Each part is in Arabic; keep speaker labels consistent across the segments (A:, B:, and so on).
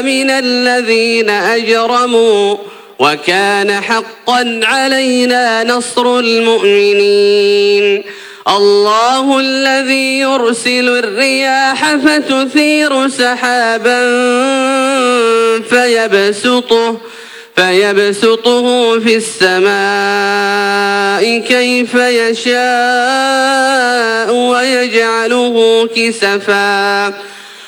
A: من الذين أجرموا وكان حقا علينا نصر المؤمنين. الله الذي يرسل الرياح فتثير سحابا فيبسطه فيبسطه في السماء كيف يشاء ويجعله كسفاً.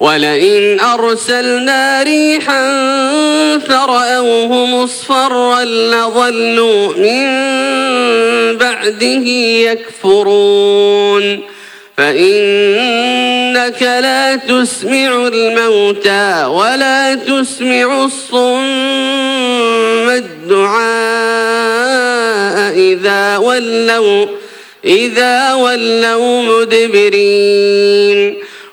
A: ولئن أرسلنا ريحا فرأوه مصفرا لظلوا من بعده يكفرون. فإنك لا تسمع الموتى ولا تسمع الصم الدعاء إذا ولوا إذا ولوا مدبرين.